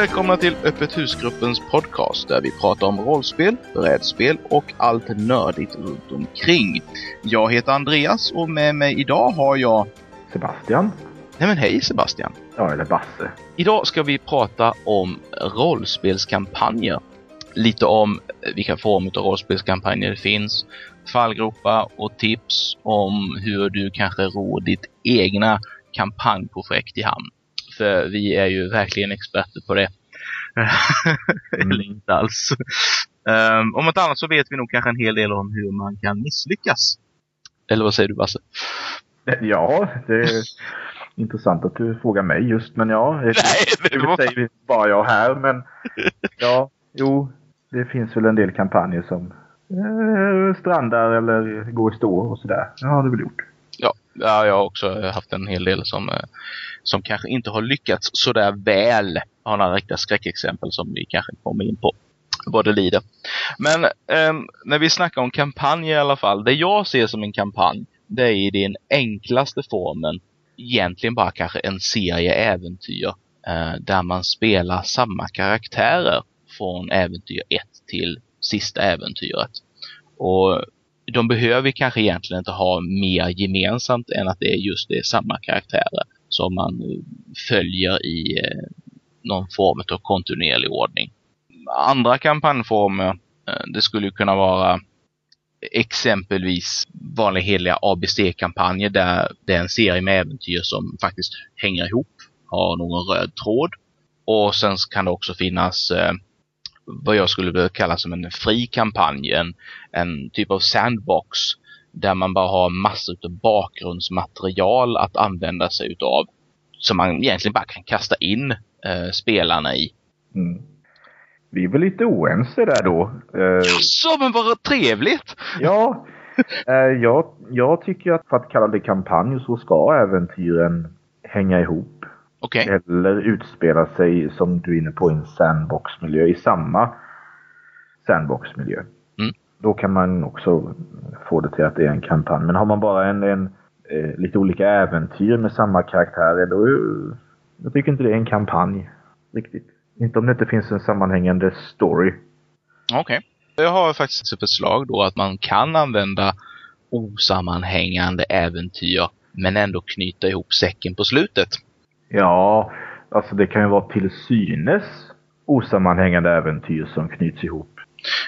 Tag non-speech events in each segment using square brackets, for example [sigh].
Välkomna till Öppet husgruppens podcast där vi pratar om rollspel, brädspel och allt nördigt runt omkring. Jag heter Andreas och med mig idag har jag... Sebastian. Nej men hej Sebastian! Ja, eller Basse. Idag ska vi prata om rollspelskampanjer. Lite om vilka former av rollspelskampanjer det finns, fallgropar och tips om hur du kanske ror ditt egna kampanjprojekt i hamn. För vi är ju verkligen experter på det. [laughs] Eller inte alls. Um, om inte annat så vet vi nog kanske en hel del om hur man kan misslyckas. Eller vad säger du Basse? Ja, det är intressant att du frågar mig just, men ja. Nej, det var... säger bara jag här, men [laughs] ja, jo, det finns väl en del kampanjer som eh, strandar eller går i stå och sådär. Det har du väl gjort? Ja, ja, jag har också eh, haft en hel del som, eh, som kanske inte har lyckats sådär väl. Jag har några riktiga skräckexempel som vi kanske kommer in på vad det lider. Men eh, när vi snackar om kampanjer i alla fall, det jag ser som en kampanj, det är i den enklaste formen egentligen bara kanske en serie äventyr eh, där man spelar samma karaktärer från äventyr 1 till sista äventyret. Och de behöver kanske egentligen inte ha mer gemensamt än att det är just det samma karaktärer som man eh, följer i eh, någon form av kontinuerlig ordning. Andra kampanjformer, eh, det skulle kunna vara exempelvis vanliga heliga ABC-kampanjer där det är en serie med äventyr som faktiskt hänger ihop, har någon röd tråd. Och sen kan det också finnas eh, vad jag skulle vilja kalla som en fri kampanj, en, en typ av sandbox där man bara har massor av bakgrundsmaterial att använda sig utav som man egentligen bara kan kasta in eh, spelarna i. Mm. Vi är väl lite oense där då. Eh, Så men vad trevligt! Ja, eh, jag, jag tycker att för att kalla det kampanj så ska äventyren hänga ihop. Okay. Eller utspela sig, som du är inne på, i en sandboxmiljö, i samma sandboxmiljö. Mm. Då kan man också få det till att det är en kampanj. Men har man bara en, en eh, lite olika äventyr med samma karaktärer, då jag tycker inte det är en kampanj riktigt. Inte om det inte finns en sammanhängande story. Okej. Okay. Jag har faktiskt ett förslag då att man kan använda osammanhängande äventyr men ändå knyta ihop säcken på slutet. Ja, alltså det kan ju vara till synes osammanhängande äventyr som knyts ihop.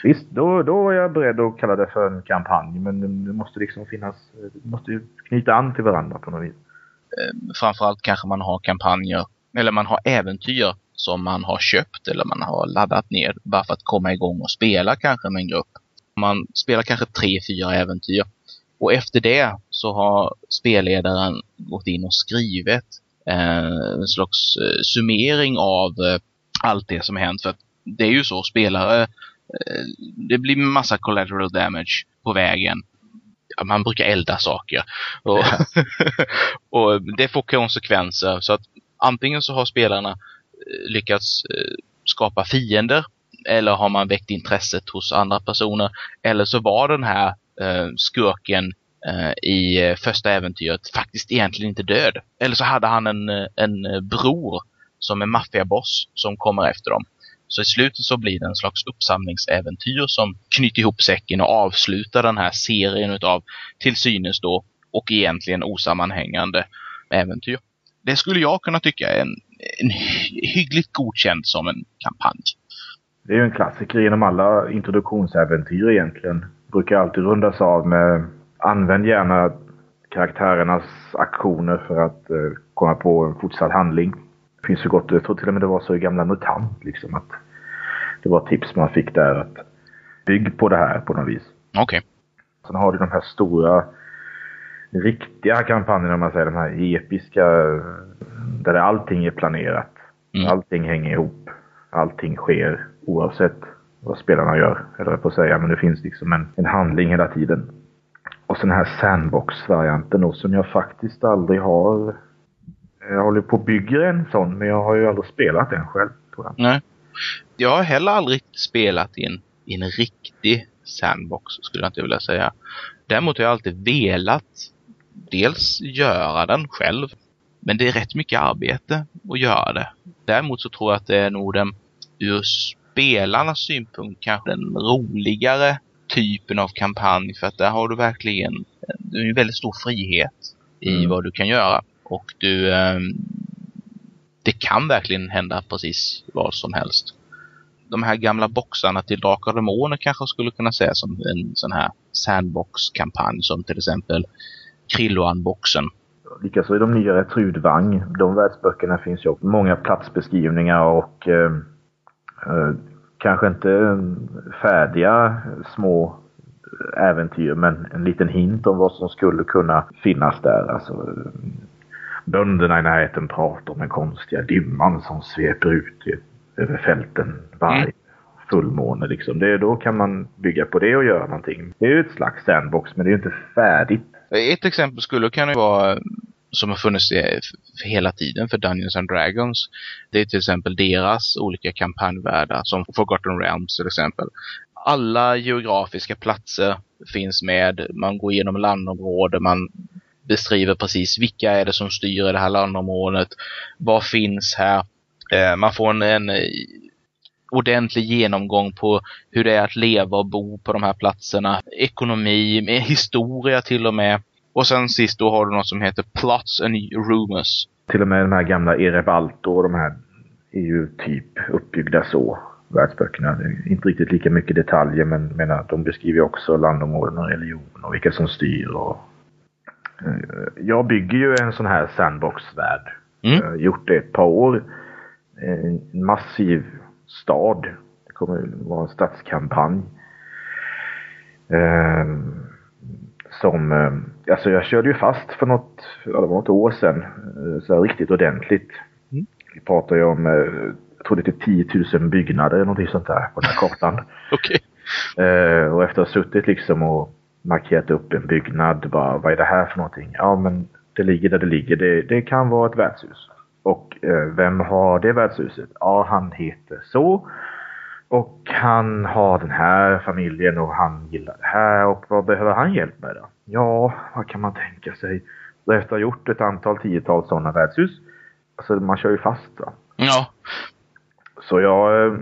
Visst, då, då är jag beredd att kalla det för en kampanj. Men det måste liksom finnas, det måste knyta an till varandra på något vis. Ehm, framförallt kanske man har kampanjer, eller man har äventyr som man har köpt eller man har laddat ner bara för att komma igång och spela kanske med en grupp. Man spelar kanske tre, fyra äventyr. Och efter det så har spelledaren gått in och skrivit en slags eh, summering av eh, allt det som hänt. För att det är ju så, spelare, eh, det blir massa collateral damage på vägen. Man brukar elda saker. Och, [laughs] och det får konsekvenser. Så att antingen så har spelarna eh, lyckats eh, skapa fiender eller har man väckt intresset hos andra personer. Eller så var den här eh, skurken Eh, Eh, i eh, första äventyret faktiskt egentligen inte död. Eller så hade han en, eh, en bror som är maffiaboss som kommer efter dem. Så i slutet så blir det en slags uppsamlingsäventyr som knyter ihop säcken och avslutar den här serien utav till synes då och egentligen osammanhängande äventyr. Det skulle jag kunna tycka är en, en hyggligt godkänd som en kampanj. Det är ju en klassiker genom alla introduktionsäventyr egentligen. Brukar alltid rundas av med använd gärna karaktärernas aktioner för att eh, komma på en fortsatt handling. Det finns ju gott, jag tror till och med det var så i gamla MUTANT liksom att det var tips man fick där att bygg på det här på något vis. Okej. Okay. Sen har du de här stora riktiga kampanjerna, om man säger de här episka, där allting är planerat. Mm. Allting hänger ihop. Allting sker oavsett vad spelarna gör, eller på att säga. Men det finns liksom en, en handling hela tiden. Och så den här sandbox-varianten då som jag faktiskt aldrig har... Jag håller på att bygga en sån men jag har ju aldrig spelat den själv tror jag. Nej. Jag har heller aldrig spelat in i en riktig sandbox skulle jag inte vilja säga. Däremot har jag alltid velat dels göra den själv. Men det är rätt mycket arbete att göra det. Däremot så tror jag att det är nog den ur spelarnas synpunkt kanske den roligare typen av kampanj för att där har du verkligen du en väldigt stor frihet i mm. vad du kan göra. Och du ehm, det kan verkligen hända precis vad som helst. De här gamla boxarna till Drakar och Demoner kanske skulle kunna sägas som en sån här sandbox-kampanj som till exempel Krilloan-boxen. Likaså i de nyare Trudvang, de världsböckerna finns ju också många platsbeskrivningar och eh, eh, kanske inte färdiga små äventyr men en liten hint om vad som skulle kunna finnas där. Alltså, bönderna i närheten pratar om den konstiga dimman som sveper ut över fälten varje mm. fullmåne. Liksom. Det, då kan man bygga på det och göra någonting. Det är ju ett slags sandbox men det är ju inte färdigt. Ett exempel skulle kunna vara som har funnits hela tiden för Dungeons and Dragons. Det är till exempel deras olika kampanjvärldar som Forgotten Realms till exempel. Alla geografiska platser finns med. Man går igenom landområden, man beskriver precis vilka är det som styr i det här landområdet. Vad finns här? Eh, man får en, en eh, ordentlig genomgång på hur det är att leva och bo på de här platserna. Ekonomi, historia till och med. Och sen sist då har du något som heter Plots and Rumors. Till och med de här gamla Erebalto och de här är ju typ uppbyggda så. Världsböckerna. Inte riktigt lika mycket detaljer men menar, de beskriver också landområden och religion och vilka som styr. Och... Eh, jag bygger ju en sån här sandbox-värld. Mm. Jag har gjort det ett par år. En massiv stad. Det kommer vara en stadskampanj. Um, som, eh, alltså jag körde ju fast för något, ja det var något år sedan, eh, så här riktigt ordentligt. Mm. Vi pratar ju om, eh, jag tror det är 10 000 byggnader eller någonting sånt där på den här kartan. [laughs] Okej. Okay. Och efter att ha suttit liksom och markerat upp en byggnad, bara, vad är det här för någonting? Ja men det ligger där det ligger, det, det kan vara ett värdshus. Och vem har det värdshuset? Ja, han heter så. Och han har den här familjen och han gillar det här och vad behöver han hjälp med då? Ja, vad kan man tänka sig? Efter att ha gjort ett antal tiotal sådana värdshus, alltså man kör ju fast va? Ja. Så jag eh,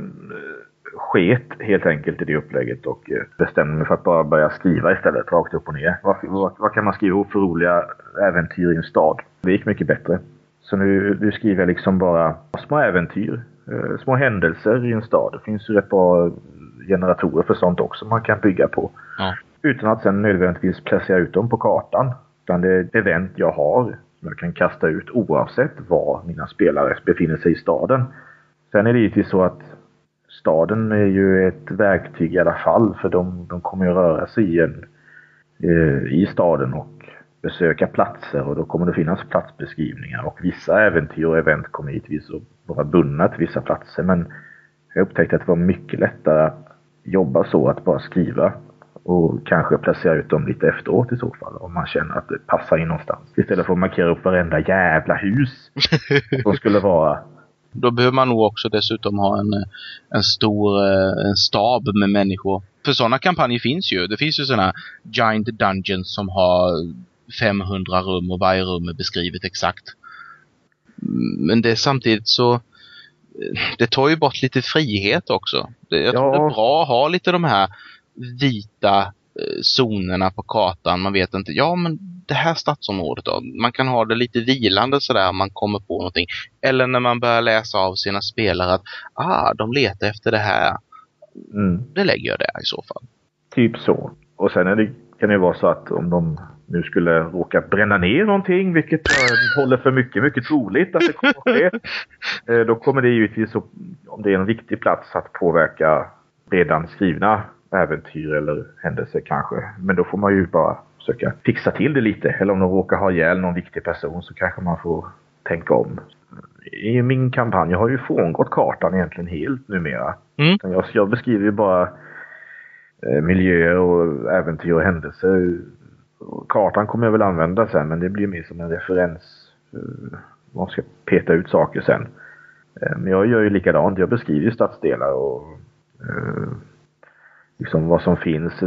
sket helt enkelt i det upplägget och eh, bestämde mig för att bara börja skriva istället, rakt upp och ner. Vad, vad, vad kan man skriva ihop för roliga äventyr i en stad? Det gick mycket bättre. Så nu, nu skriver jag liksom bara små äventyr eh, små händelser i en stad. Det finns ju rätt bra generatorer för sånt också man kan bygga på. Ja. Utan att sen nödvändigtvis placera ut dem på kartan. Utan det är ett event jag har som jag kan kasta ut oavsett var mina spelare befinner sig i staden. Sen är det givetvis så att staden är ju ett verktyg i alla fall för de, de kommer ju röra sig i, en, eh, i staden och besöka platser och då kommer det finnas platsbeskrivningar och vissa äventyr och event kommer givetvis att vara bundna till vissa platser men jag upptäckte att det var mycket lättare att jobba så att bara skriva och kanske placera ut dem lite efteråt i så fall om man känner att det passar in någonstans. Istället för att markera upp varenda jävla hus [laughs] som skulle vara. Då behöver man nog också dessutom ha en, en stor eh, en stab med människor. För sådana kampanjer finns ju. Det finns ju sådana Giant Dungeons som har 500 rum och varje rum är beskrivet exakt. Men det är samtidigt så det tar ju bort lite frihet också. jag ja. tror det är bra att ha lite de här vita eh, zonerna på kartan. Man vet inte, ja men det här stadsområdet då. Man kan ha det lite vilande sådär om man kommer på någonting. Eller när man börjar läsa av sina spelare att ah, de letar efter det här. Mm. Det lägger jag där i så fall. Typ så. Och sen är det, kan det vara så att om de nu skulle råka bränna ner någonting, vilket jag håller för mycket, mycket troligt att det kommer att ske. Eh, då kommer det givetvis, om det är en viktig plats, att påverka redan skrivna äventyr eller händelser kanske. Men då får man ju bara försöka fixa till det lite. Eller om de råkar ha ihjäl någon viktig person så kanske man får tänka om. I min kampanj jag har ju frångått kartan egentligen helt numera. Mm. Jag, jag beskriver ju bara eh, miljöer och äventyr och händelser kartan kommer jag väl använda sen men det blir mer som en referens. Eh, man ska peta ut saker sen. Eh, men jag gör ju likadant. Jag beskriver stadsdelar och liksom vad som finns.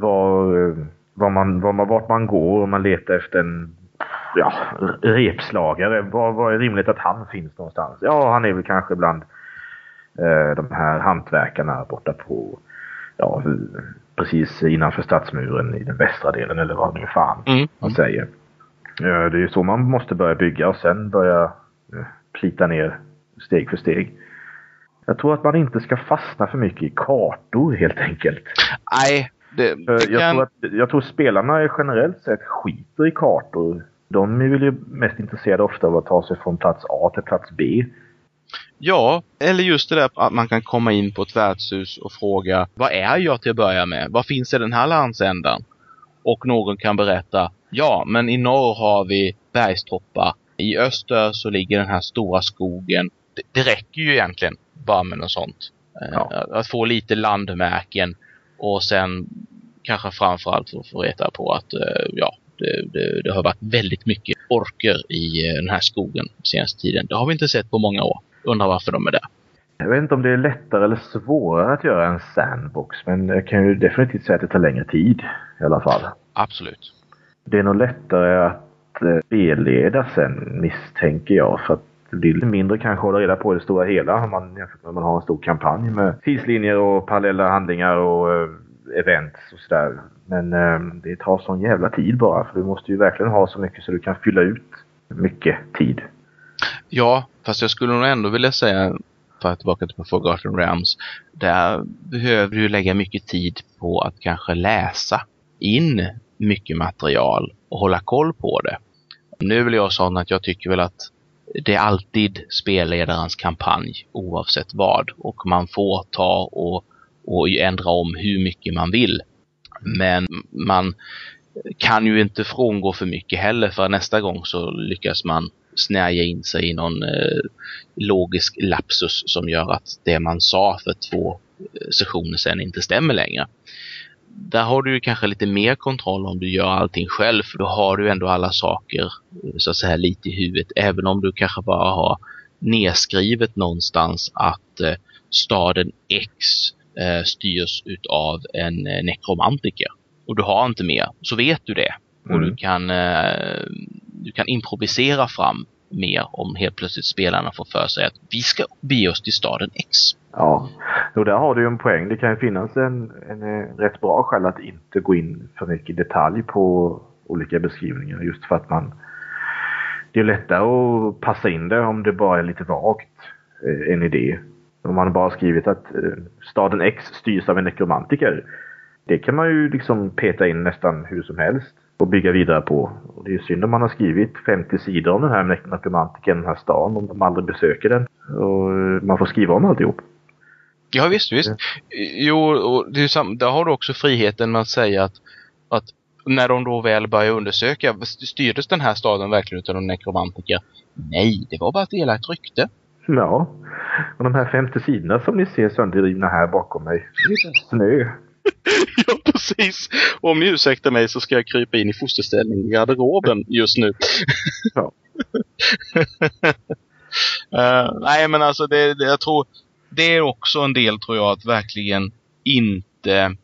Var, var man, var man, vart man går om man letar efter en ja, repslagare. Vad, vad är rimligt att han finns någonstans? Ja, han är väl kanske bland eh, de här hantverkarna borta på, ja, precis innanför stadsmuren i den västra delen eller vad nu fan mm. man säger. Eh, det är ju så man måste börja bygga och sen börja eh, plita ner steg för steg. Jag tror att man inte ska fastna för mycket i kartor helt enkelt. Nej, det, det jag, kan... tror att, jag tror spelarna generellt sett skiter i kartor. De är väl ju mest intresserade ofta av att ta sig från plats A till plats B. Ja, eller just det där att man kan komma in på ett värdshus och fråga vad är jag till att börja med? Vad finns i den här landsändan? Och någon kan berätta ja, men i norr har vi bergstoppar. I öster så ligger den här stora skogen. Det, det räcker ju egentligen bara med något sånt. Eh, ja. Att få lite landmärken och sen kanske framförallt få, få reda på att eh, ja, det, det, det, har varit väldigt mycket orker i eh, den här skogen senaste tiden. Det har vi inte sett på många år. Undrar varför de är där. Jag vet inte om det är lättare eller svårare att göra en sandbox, men jag kan ju definitivt säga att det tar längre tid i alla fall. Absolut. Det är nog lättare att spelleda sen, misstänker jag, för att det blir lite mindre kanske att hålla reda på det stora hela om man, jämfört med om man har en stor kampanj med tidslinjer och parallella handlingar och eh, events och sådär. Men eh, det tar sån jävla tid bara för du måste ju verkligen ha så mycket så du kan fylla ut mycket tid. Ja, fast jag skulle nog ändå vilja säga för att tillbaka till Forgotten Realms. Där behöver du lägga mycket tid på att kanske läsa in mycket material och hålla koll på det. Nu är väl jag sån att jag tycker väl att det är alltid spelledarens kampanj oavsett vad och man får ta och, och ändra om hur mycket man vill. Men man kan ju inte frångå för mycket heller för nästa gång så lyckas man snärja in sig i någon eh, logisk lapsus som gör att det man sa för två eh, sessioner sedan inte stämmer längre där har du ju kanske lite mer kontroll om du gör allting själv för då har du ändå alla saker så att säga lite i huvudet även om du kanske bara har nedskrivet någonstans att eh, staden X eh, styrs utav en eh, nekromantiker och du har inte mer så vet du det och mm. du kan eh, du kan improvisera fram mer om helt plötsligt spelarna får för sig att vi ska bege oss till staden X. Ja, och där har du ju en poäng. Det kan ju finnas en, en, en rätt bra skäl att inte gå in för mycket detalj på olika beskrivningar just för att man det är lättare att passa in det om det bara är lite vagt eh, en idé. Om man bara skrivit att eh, staden X styrs av en nekromantiker. Det kan man ju liksom peta in nästan hur som helst och bygga vidare på. Och det är synd om man har skrivit 50 sidor om den här nekromantikern, den här stan, om de aldrig besöker den. Och eh, man får skriva om alltihop. Ja visst, visst. Jo, och det är där har du också friheten med att säga att, att när de då väl börjar undersöka, styrdes den här staden verkligen av nekromantiker? Nej, det var bara ett elakt rykte. Ja, och de här 50 sidorna som ni ser sönderrivna här bakom mig, det är snö. [laughs] ja, precis. Och om ni ursäktar mig så ska jag krypa in i fosterställning i garderoben just nu. ja. uh, [laughs] nej, men alltså det, det, jag tror det är också en del tror jag att verkligen inte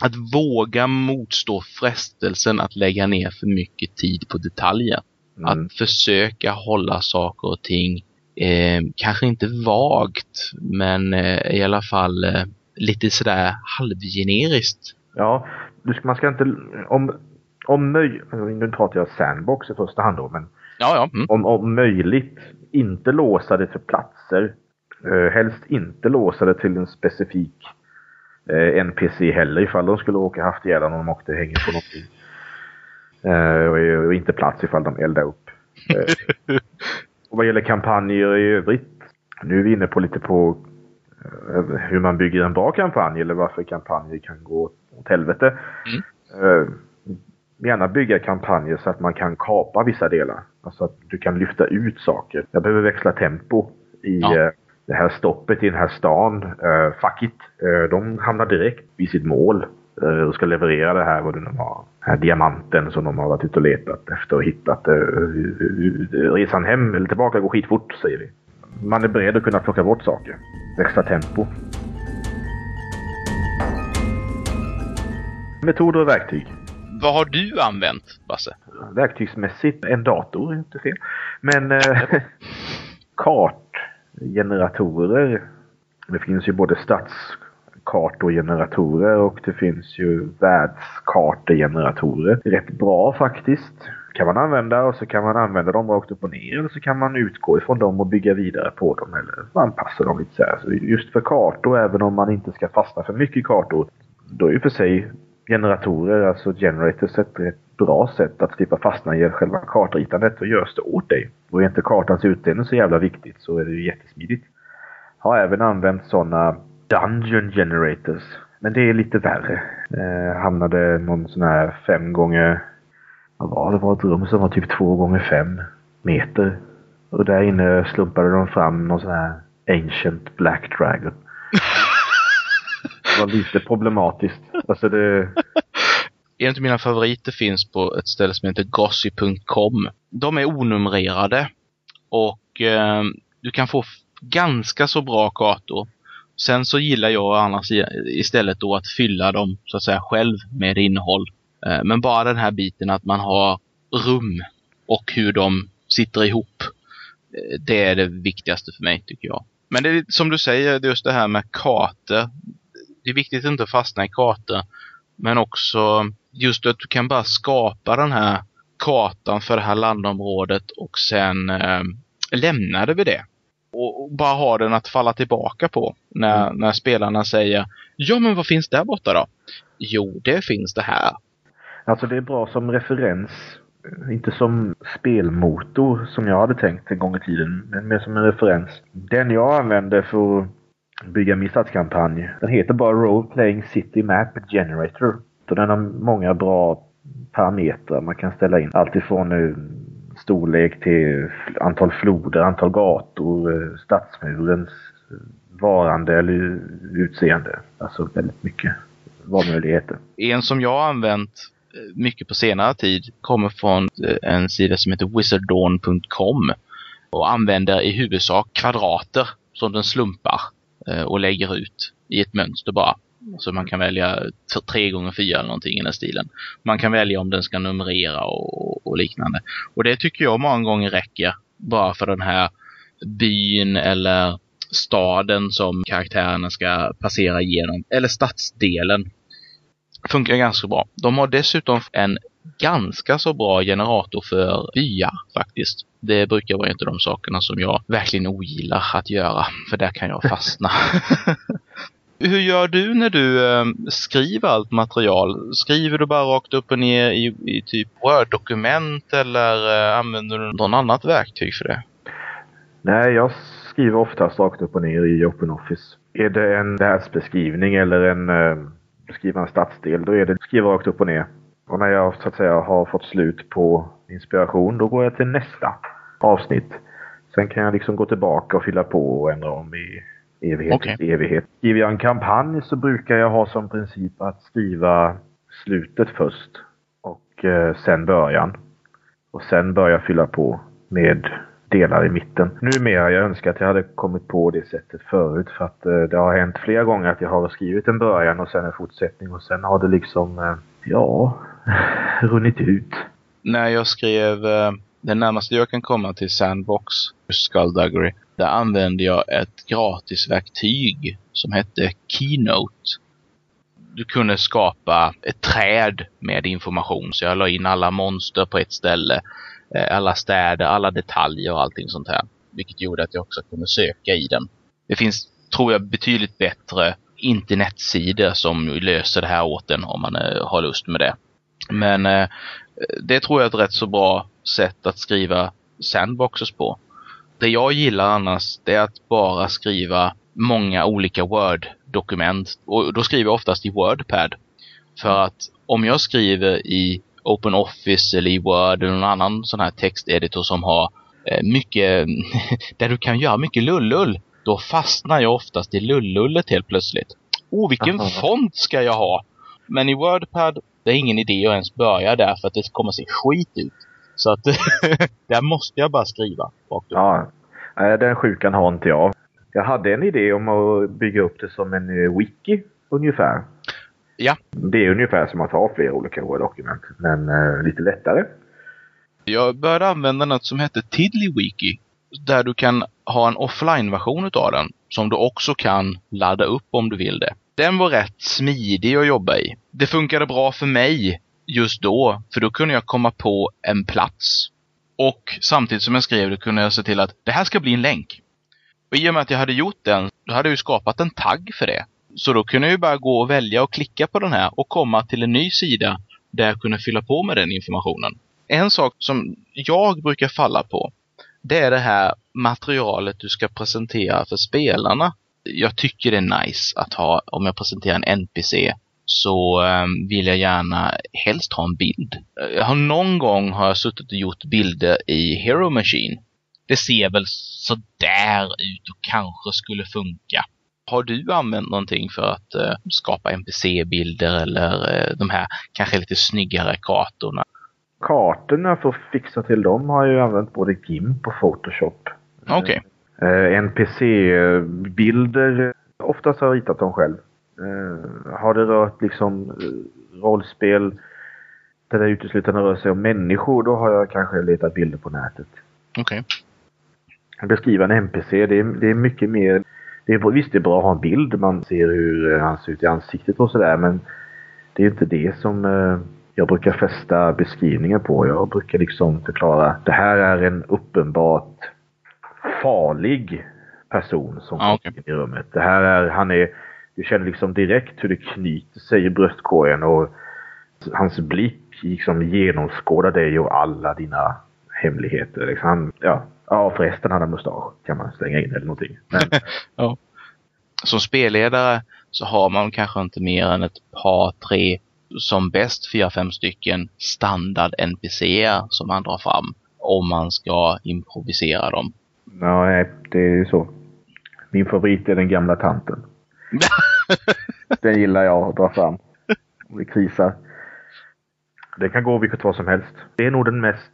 att våga motstå frestelsen att lägga ner för mycket tid på detaljer. Mm. Att försöka hålla saker och ting eh, kanske inte vagt men eh, i alla fall eh, lite sådär halvgeneriskt. Ja, man ska inte, om, om möjligt, nu pratar jag sandbox i första hand då, men ja, ja. Mm. Om, om möjligt inte låsa det för platser Eh, helst inte låsa det till en specifik eh, NPC heller ifall de skulle råka haft ihjäl om de åkte hänger på någonting. Eh, och inte plats ifall de eldar upp. Eh, och vad gäller kampanjer i övrigt. Nu är vi inne på lite på hur man bygger en bra kampanj eller varför kampanjer kan gå åt helvete. Mm. Gärna bygga kampanjer så att man kan kapa vissa delar. Alltså att du kan lyfta ut saker. Jag behöver växla tempo i ja. Eh, det här stoppet i den här stan, uh, fuck it, uh, de hamnar direkt vid sitt mål uh, och ska leverera det här, vad det nu var, den här diamanten som de har varit ute och letat efter och hittat. Uh, resan hem eller tillbaka går skitfort, säger vi. Man är beredd att kunna plocka bort saker. Växla tempo. Metoder och verktyg. vad har du använt, Basse? Verktygsmässigt, en dator, inte fel. Men eh, [laughs] Generatorer, Det finns ju både stadskartogeneratorer och det finns ju världskartegeneratorer. Rätt bra faktiskt. Kan man använda och så kan man använda dem rakt upp och ner eller så kan man utgå ifrån dem och bygga vidare på dem eller anpassa dem lite så här. Så just för kartor, även om man inte ska fastna för mycket i kartor, då är ju för sig generatorer, alltså generators, ett rätt bra sätt att slippa fastna i själva kartritandet och görs det åt dig. Och är inte kartans utdelning så jävla viktigt så är det ju jättesmidigt. Har även använt sådana Dungeon Generators. Men det är lite värre. Eh, hamnade någon sån här fem gånger... Vad var det? Det var ett rum som var typ två gånger fem meter. Och där inne slumpade de fram någon sån här Ancient Black Dragon. Det var lite problematiskt. Alltså det... En av mina favoriter finns på ett ställe som heter Gossy.com. De är onumrerade och eh, du kan få ganska så bra kartor. Sen så gillar jag annars istället då att fylla dem så att säga själv med innehåll. Eh, men bara den här biten att man har rum och hur de sitter ihop. Eh, det är det viktigaste för mig tycker jag. Men det är som du säger, just det här med kartor det är viktigt att inte fastna i kartor. Men också just att du kan bara skapa den här kartan för det här landområdet och sen eh, lämna det vid det. Och, och, bara ha den att falla tillbaka på när, mm. när spelarna säger Ja men vad finns där borta då? Jo, det finns det här. Alltså det är bra som referens. Inte som spelmotor som jag hade tänkt en gång i tiden, men mer som en referens. Den jag använder för bygga min stadskampanj. Den heter bara Role Playing City Map Generator. Så den har många bra parametrar man kan ställa in. Alltifrån eh, storlek till antal floder, antal gator, eh, stadsmurens eh, varande eller utseende. Alltså väldigt mycket valmöjligheter. En som jag har använt mycket på senare tid kommer från en sida som heter wizarddawn.com och använder i huvudsak kvadrater som den slumpar Eh, och lägger ut i ett mönster bara. Så man kan välja tre gånger fyra eller någonting i den stilen. Man kan välja om den ska numrera och, och, liknande. Och det tycker jag många gånger räcker bara för den här byn eller staden som karaktärerna ska passera igenom. Eller stadsdelen. Funkar ganska bra. De har dessutom en ganska så bra generator för byar faktiskt. Det brukar vara en av de sakerna som jag verkligen ogillar att göra, för där kan jag fastna. [laughs] Hur gör du när du eh, skriver allt material? Skriver du bara rakt upp och ner i, i typ Word-dokument eller eh, använder du något annat verktyg för det? Nej, jag skriver oftast rakt upp och ner i OpenOffice. Är det en världsbeskrivning eller en eh, beskriva en stadsdel, då är det skriva rakt upp och ner. Och när jag så att säga har fått slut på inspiration, då går jag till nästa avsnitt. Sen kan jag liksom gå tillbaka och fylla på och ändra om i evighet okay. till evighet. Skriver jag en kampanj så brukar jag ha som princip att skriva slutet först och eh, sen början. Och sen börja fylla på med delar i mitten. Numera, jag önskar att jag hade kommit på det sättet förut för att eh, det har hänt flera gånger att jag har skrivit en början och sen en fortsättning och sen har det liksom, eh, ja, [laughs] runnit ut. När jag skrev eh, det närmaste jag kan komma till Sandbox, Skullduggery, där använde jag ett gratisverktyg som hette Keynote. Du kunde skapa ett träd med information, så jag la in alla monster på ett ställe, eh, alla städer, alla detaljer och allting sånt här. Vilket gjorde att jag också kunde söka i den. Det finns, tror jag, betydligt bättre internetsidor som löser det här åt en om man eh, har lust med det. Men eh, det tror jag är ett rätt så bra sätt att skriva sandboxes på. Det jag gillar annars det är att bara skriva många olika Word-dokument. Och då skriver jag oftast i WordPad. För att om jag skriver i OpenOffice eller i Word eller någon annan sån här texteditor som har eh, mycket, [laughs] där du kan göra mycket lullull, då fastnar jag oftast i lullullet helt plötsligt. Oh, vilken font ska jag ha? Men i WordPad, det är ingen idé att ens börja där för att det kommer se skit ut. Så att [laughs] där måste jag bara skriva. Ja, den sjukan har inte jag. Jag hade en idé om att bygga upp det som en eh, wiki ungefär. Ja. Det är ungefär som att ha flera olika Word-dokument, men eh, lite lättare. Jag började använda något som heter TiddlyWiki. Där du kan ha en offline-version utav den. Som du också kan ladda upp om du vill det. Den var rätt smidig att jobba i. Det funkade bra för mig just då. För då kunde jag komma på en plats. Och samtidigt som jag skrev det kunde jag se till att det här ska bli en länk. Och i och med att jag hade gjort den, då hade jag ju skapat en tagg för det. Så då kunde jag ju bara gå och välja och klicka på den här och komma till en ny sida där jag kunde fylla på med den informationen. En sak som jag brukar falla på, det är det här materialet du ska presentera för spelarna. Jag tycker det är nice att ha, om jag presenterar en NPC, så um, vill jag gärna helst ha en bild. Jag har någon gång har jag suttit och gjort bilder i Hero Machine. Det ser väl sådär ut och kanske skulle funka. Har du använt någonting för att uh, skapa NPC-bilder eller uh, de här kanske lite snyggare kartorna? Kartorna för att fixa till dem har jag ju använt både GIMP och Photoshop. Okej. Okay. Uh, NPC-bilder, oftast har jag ritat dem själv. har det rört liksom rollspel där det uteslutande rör sig om människor, då har jag kanske letat bilder på nätet. Okej. Okay. Beskriva en NPC, det är, det är mycket mer det är, visst, det är bra att ha en bild. Man ser hur han ser ut i ansiktet och sådär. Men det är inte det som eh, jag brukar fästa beskrivningen på. Jag brukar liksom förklara. Det här är en uppenbart farlig person som ah, okay. kommer in i rummet. Det här är, han är, du känner liksom direkt hur det knyter sig i bröstkorgen och hans blick liksom genomskådar dig och alla dina hemligheter. Liksom, ja, Ja, förresten han mustasch. Kan man slänga in eller någonting. Men... [laughs] ja. Som spelledare så har man kanske inte mer än ett par, tre, som bäst fyra, fem stycken standard NPCer som man drar fram om man ska improvisera dem. Ja, nej, det är så. Min favorit är den gamla tanten. [laughs] den gillar jag att dra fram. Om det krisar. Det kan gå vilket vad som helst. Det är nog den mest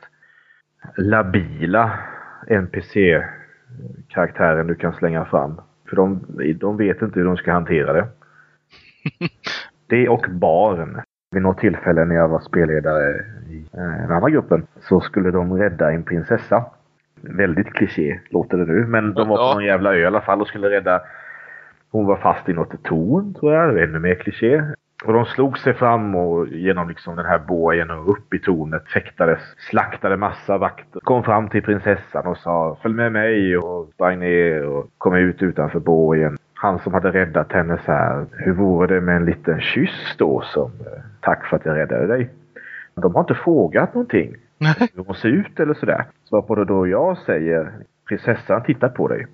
labila NPC-karaktären du kan slänga fram. För de, de vet inte hur de ska hantera det. [laughs] Det och barn. Vid något tillfälle när jag var spelledare i eh, den andra gruppen så skulle de rädda en prinsessa. Väldigt kliché låter det nu, men de var på någon jävla ö i alla fall och skulle rädda hon var fast i något torn, tror jag. Ännu mer kliché. Och de slog sig fram och genom liksom den här bågen och upp i tornet, fäktades, slaktade massa vakter. Kom fram till prinsessan och sa följ med mig och sprang ner och kom ut utanför bågen. Han som hade räddat henne så här, hur vore det med en liten kyss då som eh, tack för att jag räddade dig? De har inte frågat någonting. Hur hon ser ut eller sådär. Så på det då jag säger, prinsessan tittar på dig.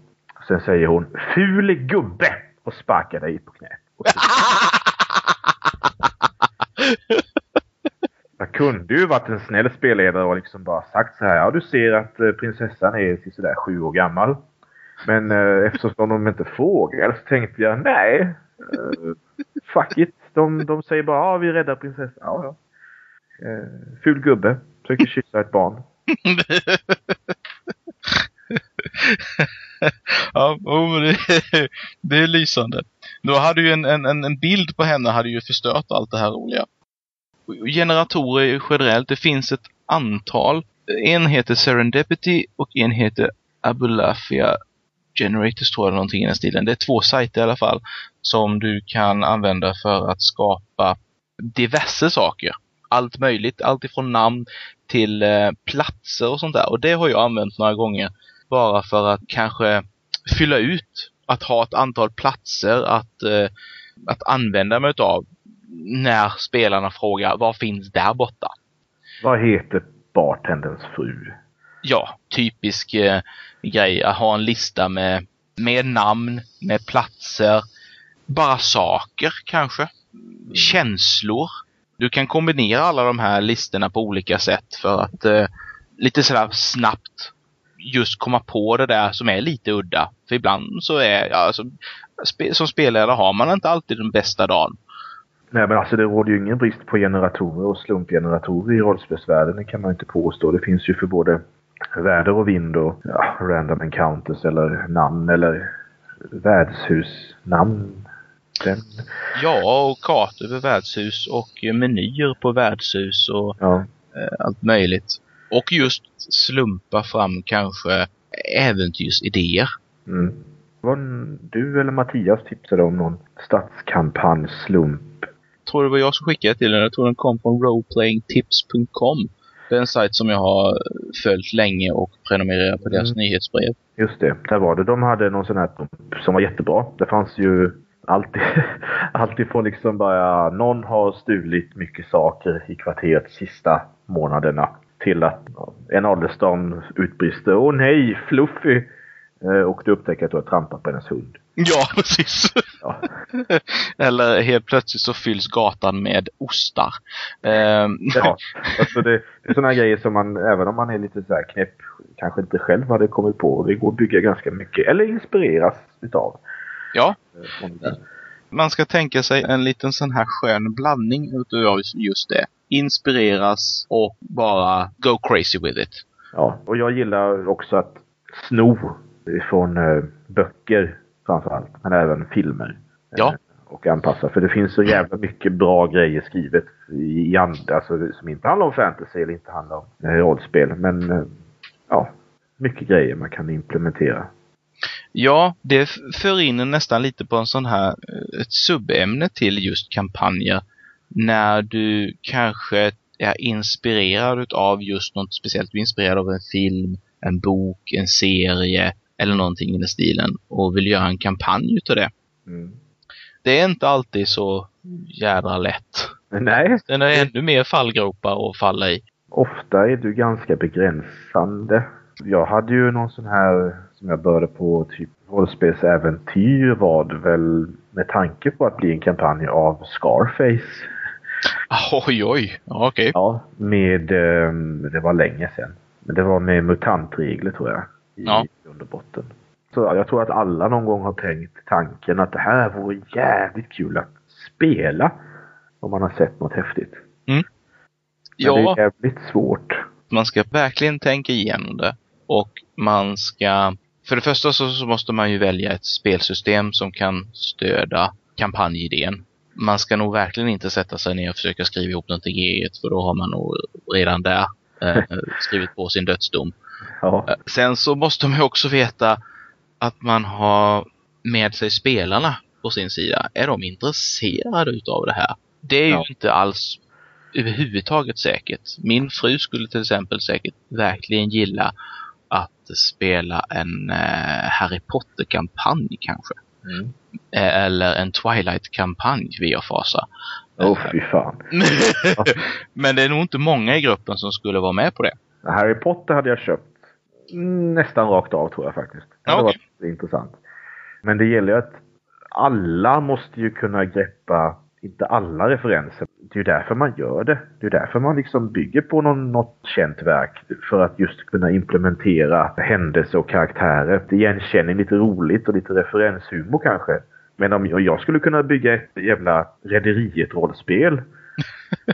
Sen säger hon, ful gubbe! Och sparkar dig på knät. Jag kunde ju varit en snäll spelledare och liksom bara sagt så här. Ja, du ser att eh, prinsessan är sådär sju år gammal. Men eh, eftersom de inte frågar så tänkte jag nej. Eh, fuck it. De, de säger bara ja, vi räddar prinsessan. Ja, ja. Eh, ful gubbe. Försöker kyssa ett barn. [laughs] ja, oh, det, det är lysande. Då hade ju en, en, en bild på henne hade ju förstört allt det här roliga. Generatorer generellt, det finns ett antal. En heter Serendipity och en heter Abulafia Generators tror jag någonting i den stilen. Det är två sajter i alla fall som du kan använda för att skapa diverse saker. Allt möjligt, allt ifrån namn till eh, platser och sånt där. Och det har jag använt några gånger bara för att kanske fylla ut att ha ett antal platser att, eh, att använda mig av när spelarna frågar vad finns där borta? Vad heter bartendens fru? Ja, typisk eh, grej att ha en lista med, med namn, med platser, bara saker kanske. Mm. Känslor. Du kan kombinera alla de här listorna på olika sätt för att eh, lite sådär snabbt just komma på det där som är lite udda. För ibland så är, alltså, som spelare har man inte alltid den bästa dagen. Nej men alltså det råder ju ingen brist på generatorer och slumpgeneratorer i rollspelsvärlden. Det kan man inte påstå. Det finns ju för både väder och vind och ja, random encounters eller namn eller värdshusnamn. Den... Ja, och kartor över värdshus och menyer på värdshus och Ja. eh, allt möjligt. Och just slumpa fram kanske äventyrsidéer. Mm. Var du eller Mattias tipsade om någon stadskampanj-slump? tror det var jag som skickade till den. Jag tror den kom från roleplayingtips.com. Det är en sajt som jag har följt länge och prenumererat på deras Mm. nyhetsbrev. Just det, där var det. De hade någon sån här som var jättebra. Det fanns ju [laughs] alltid, alltid från liksom bara någon har stulit mycket saker i kvarteret sista månaderna till att en adelsdam utbrister Åh nej, Fluffy! Eh, Och du upptäcker att du har trampat på hennes hund. Ja, [laughs] precis. Ja. [laughs] Eller helt plötsligt så fylls gatan med ostar. Ehm, Ja, alltså det, det är sådana grejer som man, även om man är lite så här knäpp, kanske inte själv hade kommit på. Det går att bygga ganska mycket, eller inspireras utav. Ja, eh, man ska tänka sig en liten sån här skön blandning utav just det. Inspireras och bara go crazy with it. Ja, och jag gillar också att sno från eh, böcker framförallt, men även filmer. Ja. Eh, och anpassa, för det finns så jävla mycket bra grejer skrivet i, andra, alltså, som inte handlar om fantasy eller inte handlar om rollspel. Men ja, mycket grejer man kan implementera. Ja, det för in nästan lite på en sån här, eh, ett subämne till just kampanjer. När du kanske är inspirerad av just något speciellt. Du är inspirerad av en film, en bok, en serie eller någonting i den stilen och vill göra en kampanj utav det. Mm. Det är inte alltid så jädra lätt. Nej, Den är ännu mer fallgropar att falla i. ofta är du ganska begränsande. Jag hade ju någon sån här som jag började på, typ rollspelsäventyr var det väl med tanke på att bli en kampanj av Scarface. Oj, oj. Okej. Ja, med, ehm, det var länge sedan. Men det var med mutantregler tror jag. I Ja. underbotten. Så jag tror att alla någon gång har tänkt tanken att det här vore jävligt kul att spela. Om man har sett något häftigt. Men Ja. det är jävligt svårt. man ska verkligen tänka igenom det. Och man ska... För det första så, så måste man ju välja ett spelsystem som kan stödja kampanjidén. Man ska nog verkligen inte sätta sig ner och försöka skriva ihop någonting eget för då har man nog redan där eh, [laughs] skrivit på sin dödsdom. Ja, Eh, Sen så måste man ju också veta att man har med sig spelarna på sin sida. Är de intresserade utav det här? Det är ju Ja. inte alls överhuvudtaget säkert. Min fru skulle till exempel säkert verkligen gilla spela en eh, Harry Potter-kampanj kanske. Mm. Eh, Eller en Twilight-kampanj via Fasa. Åh fy fan. [laughs] Men det är nog inte många i gruppen som skulle vara med på det. Harry Potter hade jag köpt nästan rakt av tror jag faktiskt. Det Ja, var intressant. Men det gäller ju att alla måste ju kunna greppa, inte alla referenser. Det är ju därför man gör det. Det är därför man liksom bygger på någon, något känt verk. För att just kunna implementera händelser och karaktärer. Det är igenkänning, lite roligt och lite referenshumor kanske. Men om jag, skulle kunna bygga ett jävla Rederiet-rollspel. [laughs]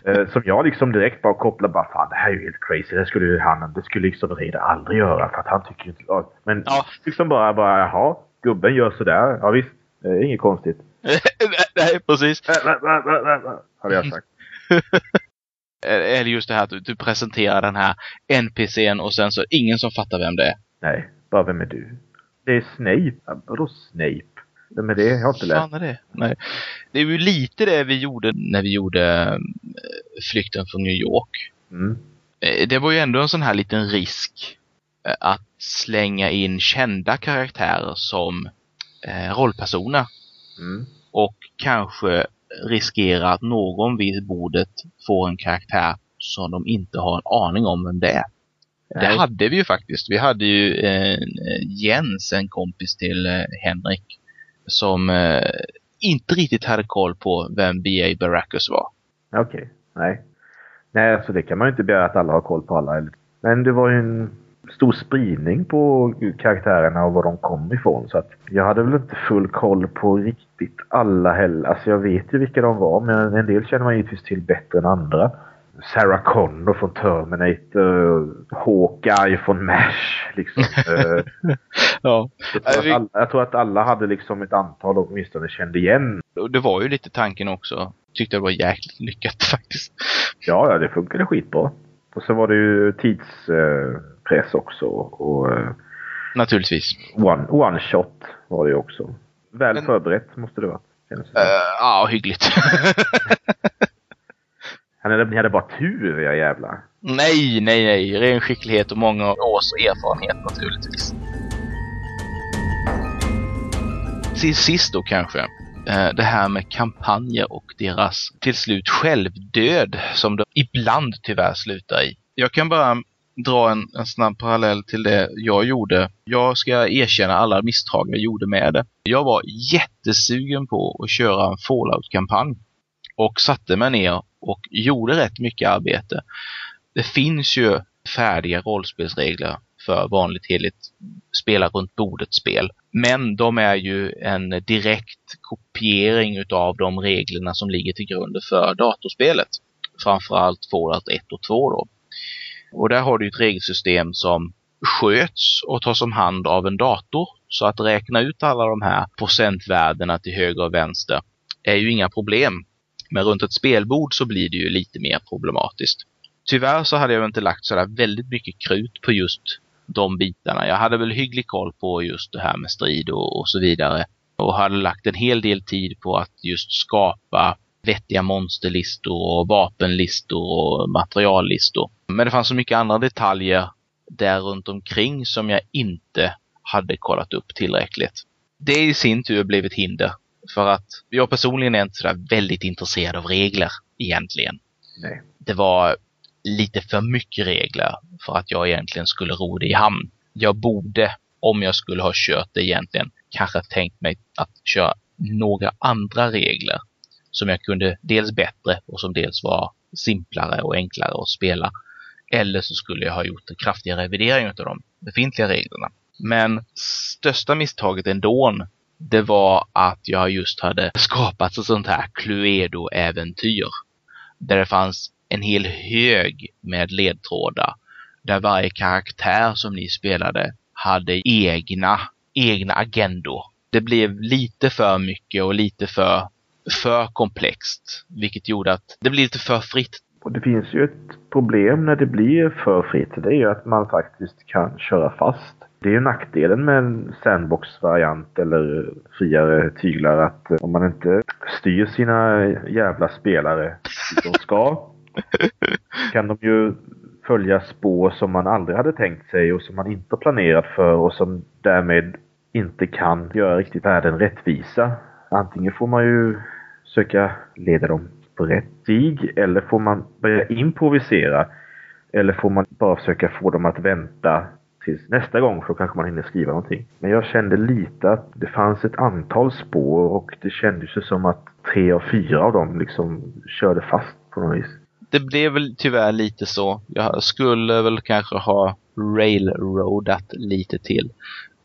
Eh, som jag liksom direkt bara kopplar bara fan det här är ju helt crazy. Det skulle ju han, det skulle liksom Reidar aldrig göra för att han tycker inte... Men Ja. liksom bara, bara jaha, gubben gör sådär. Ja visst, det är inget konstigt. [laughs] Nej, precis. Hade jag sagt. [laughs] Eller just det här att du, du presenterar den här NPCn och sen så ingen som fattar vem det är. Nej, bara vem är du? Det är Snape. Vadå Snape? Vem är det? Jag har inte läst. fan är det? Nej. Det är ju lite det vi gjorde när vi gjorde eh, Flykten från New York. Mm. Eh, Det var ju ändå en sån här liten risk eh, att slänga in kända karaktärer som rollpersoner Mm. och kanske riskera att någon vid bordet får en karaktär som de inte har en aning om vem det är. Det hade vi ju faktiskt. Vi hade ju eh, Jens, en kompis till eh, Henrik, som eh, inte riktigt hade koll på vem B.A. Baracus var. Okej, nej. Nej, alltså det kan man ju inte begära att alla har koll på alla. Men det var ju en stor spridning på karaktärerna och var de kom ifrån. Så att jag hade väl inte full koll på riktigt alla heller. Alltså jag vet ju vilka de var, men en del känner man givetvis till bättre än andra. Sarah Connor från Terminator, Hawkeye från MASH. Liksom. [laughs] Eh, ja. jag, tror att alla, jag tror att alla hade liksom ett antal åtminstone kände igen. Det var ju lite tanken också. Tyckte det var jäkligt lyckat [laughs] faktiskt. Ja, ja det funkade skitbra. Och så var det ju tidspress också. Och, eh, Naturligtvis. One, one shot var det ju också. Väl Men, förberett måste det vara. Uh, ja, hyggligt. [laughs] Ni hade bara tur, era jävlar. Nej, nej, nej. Ren skicklighet och många års erfarenhet naturligtvis. Till sist då kanske, eh, det här med kampanjer och deras till slut självdöd som det ibland tyvärr slutar i. Jag kan bara dra en, en snabb parallell till det jag gjorde. Jag ska erkänna alla misstag jag gjorde med det. Jag var jättesugen på att köra en Fallout-kampanj och satte mig ner och gjorde rätt mycket arbete. Det finns ju färdiga rollspelsregler för vanligt heligt spela runt bordet-spel. Men de är ju en direkt kopiering utav de reglerna som ligger till grund för datorspelet. Framförallt Fallout 1 och 2 då. Och där har du ett regelsystem som sköts och tas om hand av en dator. Så att räkna ut alla de här procentvärdena till höger och vänster är ju inga problem. Men runt ett spelbord så blir det ju lite mer problematiskt. Tyvärr så hade jag inte lagt sådär väldigt mycket krut på just de bitarna. Jag hade väl hygglig koll på just det här med strid och, och så vidare. Och hade lagt en hel del tid på att just skapa vettiga monsterlistor och vapenlistor och materiallistor. Men det fanns så mycket andra detaljer där runt omkring som jag inte hade kollat upp tillräckligt. Det i sin tur blev ett hinder för att jag personligen är inte sådär väldigt intresserad av regler egentligen. Nej. Det var lite för mycket regler för att jag egentligen skulle ro det i hamn. Jag borde, om jag skulle ha kört det egentligen, kanske tänkt mig att köra några andra regler som jag kunde dels bättre och som dels var simplare och enklare att spela. Eller så skulle jag ha gjort en kraftiga revidering av de befintliga reglerna. Men största misstaget ändå det var att jag just hade skapat ett sånt här Cluedo-äventyr. Där det fanns en hel hög med ledtrådar. Där varje karaktär som ni spelade hade egna, egna agendor. Det blev lite för mycket och lite för, för komplext. Vilket gjorde att det blev lite för fritt. Och det finns ju ett problem när det blir för fritt. Det är ju att man faktiskt kan köra fast det är ju nackdelen med en sandbox-variant eller friare tyglar att eh, om man inte styr sina jävla spelare som de ska [laughs] kan de ju följa spår som man aldrig hade tänkt sig och som man inte planerat för och som därmed inte kan göra riktigt världen rättvisa. Antingen får man ju söka leda dem på rätt stig eller får man börja improvisera eller får man bara försöka få dem att vänta tills nästa gång så kanske man hinner skriva någonting. Men jag kände lite att det fanns ett antal spår och det kändes ju som att tre av fyra av dem liksom körde fast på något vis. Det blev väl tyvärr lite så. Jag skulle väl kanske ha railroadat lite till.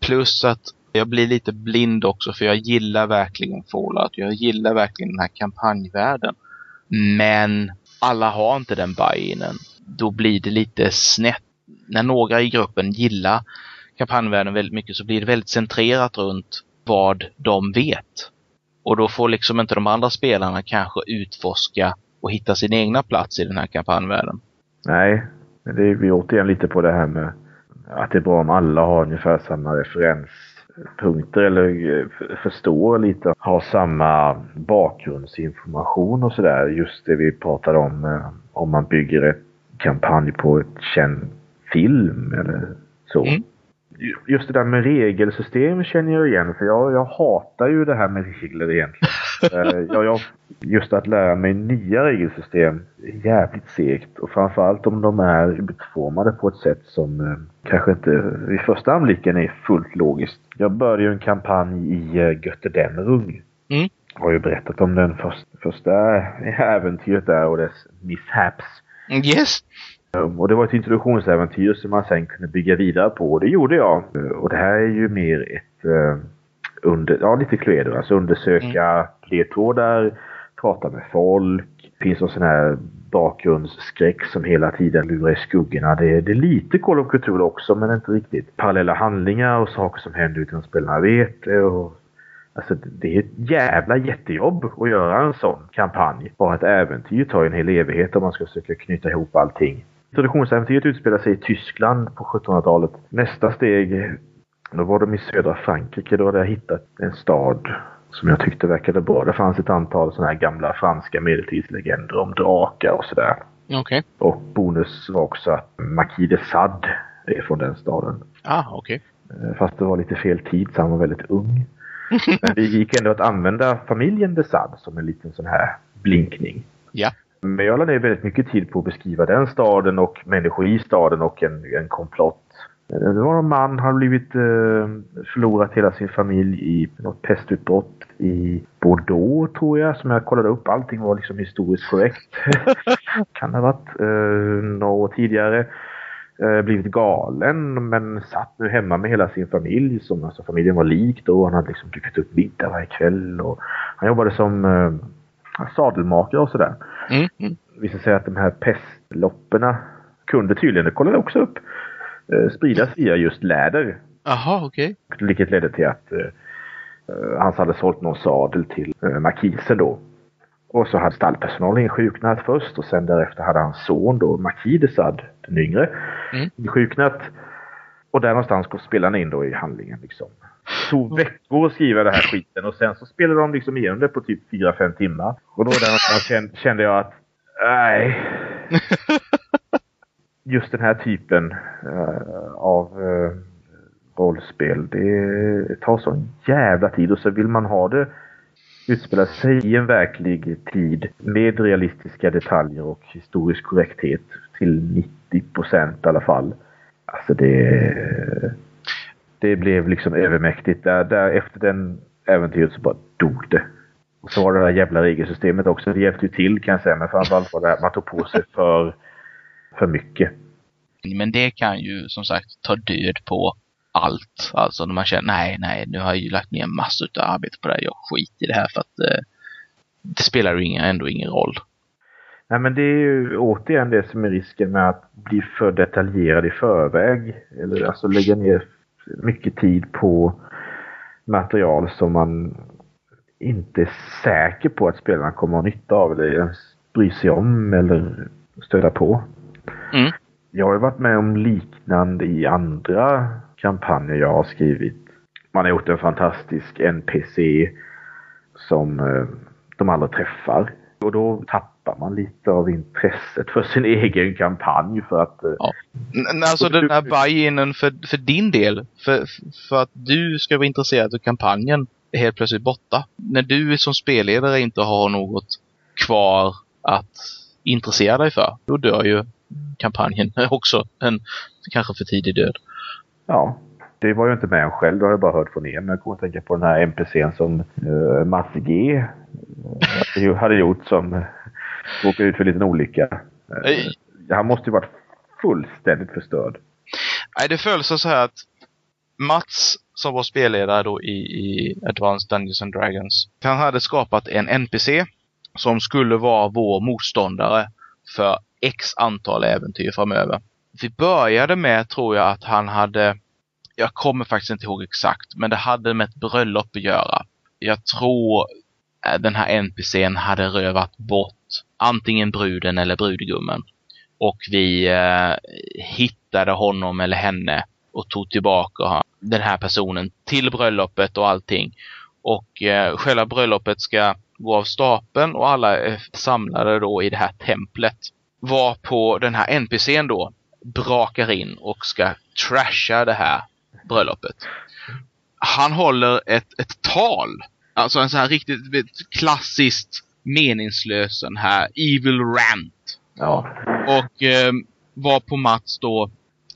Plus att jag blir lite blind också för jag gillar verkligen Fallout. Jag gillar verkligen den här kampanjvärlden. Men alla har inte den buy Då blir det lite snett när några i gruppen gillar kampanjvärlden väldigt mycket så blir det väldigt centrerat runt vad de vet. Och då får liksom inte de andra spelarna kanske utforska och hitta sin egna plats i den här kampanjvärlden. Nej, men det är vi återigen lite på det här med att det är bra om alla har ungefär samma referenspunkter eller eh, förstår lite, har samma bakgrundsinformation och sådär. Just det vi pratade om, eh, om man bygger ett kampanj på ett känt film eller så. Mm. Just det där med regelsystem känner jag igen för jag, jag hatar ju det här med regler egentligen. Eh, jag, jag, just att lära mig nya regelsystem är jävligt segt och framförallt om de är utformade på ett sätt som eh, kanske inte vid första anblicken är fullt logiskt. Jag började ju en kampanj i eh, Götterdämmerung. Mm. Jag har ju berättat om den första, första äventyret där och dess mishaps. Yes. Och det var ett introduktionsäventyr som man sen kunde bygga vidare på och det gjorde jag. Och det här är ju mer ett under, ja lite Cluedo, alltså undersöka mm. ledtrådar, prata med folk. Det finns en sån här bakgrundsskräck som hela tiden lurar i skuggorna. Det är, det är lite Call of Cthulhu också men inte riktigt. Parallella handlingar och saker som händer utan att spelarna vet. Och, alltså det är ett jävla jättejobb att göra en sån kampanj. Bara ett äventyr tar ju en hel evighet om man ska försöka knyta ihop allting. Introduktionsäventyret utspelar sig i Tyskland på 1700-talet. Nästa steg, då var de i södra Frankrike. Då hade jag hittat en stad som jag tyckte verkade bra. Det fanns ett antal sådana här gamla franska medeltidslegender om drakar och sådär. Okay. Och bonus var också att Marquis de Sade är från den staden. Ah, okej. Okay. Fast det var lite fel tid så han var väldigt ung. [laughs] Men det gick ändå att använda familjen de Sade som en liten sån här blinkning. Ja. Men jag la ner väldigt mycket tid på att beskriva den staden och människor i staden och en, en komplott. Det var en man, han blivit eh, förlorat hela sin familj i något pestutbrott i Bordeaux tror jag som jag kollade upp. Allting var liksom historiskt korrekt. [laughs] kan det ha varit. Eh, några år tidigare. Eh, blivit galen men satt nu hemma med hela sin familj. Som, alltså, familjen var lik då. Han hade liksom dukat upp middag varje kväll. Och han jobbade som eh, sadelmakare och sådär. Mm, mm. visade sig att de här pestlopperna kunde tydligen, det kollade jag också upp, eh, spridas via just läder. Jaha, okej. Okay. Vilket ledde till att eh, eh, han hade sålt någon sadel till eh, markisen då. Och så hade stallpersonalen insjuknat först och sen därefter hade hans son då, Marquis de Sade, den yngre, mm. insjuknat. Och där någonstans går spelarna in då i handlingen liksom. Tog veckor att skriva den här skiten och sen så spelade de liksom igenom det på typ 4-5 timmar. Och då där någonstans kände jag att, nej. [laughs] Just den här typen uh, av uh, rollspel, det tar sån jävla tid och så vill man ha det utspela sig i en verklig tid med realistiska detaljer och historisk korrekthet till 90 procent i alla fall. Alltså det... Det blev liksom övermäktigt. Där, där efter den äventyret så bara dog det. Och så var det där jävla regelsystemet också. Det hjälpte ju till kan jag säga. Men framförallt var det att man tog på sig för, för mycket. Men det kan ju som sagt ta död på allt. Alltså när man känner nej, nej, nu har jag ju lagt ner massor av arbete på det här. Jag skit i det här för att eh, det spelar ju ändå ingen roll. Nej men det är ju återigen det som är risken med att bli för detaljerad i förväg. Eller alltså lägga ner mycket tid på material som man inte är säker på att spelarna kommer att ha nytta av eller ens bry sig om eller stöda på. Mm. Jag har ju varit med om liknande i andra kampanjer jag har skrivit. Man har gjort en fantastisk NPC som eh, de aldrig träffar. Och då tappar man lite av intresset för sin [laughs] egen kampanj för att... Eh, ja. Alltså den här buy-inen för, för din del, för, för att du ska vara intresserad av kampanjen, är helt plötsligt borta. När du som spelledare inte har något kvar att intressera dig för, då dör ju kampanjen [laughs] också en kanske för tidig död. Ja, det var ju inte med själv, det har jag bara hört från er. Men jag kommer att tänka på den här NPCn som uh, Mats G uh, hade gjort som uh, råkade ut för en liten olycka. Uh, han måste ju varit fullständigt förstörd. Nej, det föll så här att Mats som var spelledare då i, i Advanced Dungeons and Dragons. Han hade skapat en NPC som skulle vara vår motståndare för x antal äventyr framöver. Vi började med, tror jag, att han hade jag kommer faktiskt inte ihåg exakt, men det hade med ett bröllop att göra. Jag tror eh, den här NPCn hade rövat bort antingen bruden eller brudgummen. Och vi eh, hittade honom eller henne och tog tillbaka den här personen till bröllopet och allting. Och eh, själva bröllopet ska gå av stapeln och alla är samlade då i det här templet. Var på den här NPCn då brakar in och ska trasha det här bröllopet. Han håller ett, ett tal. Alltså en sån här riktigt klassiskt meningslös sån här evil rant. Ja. Och eh, var på Mats då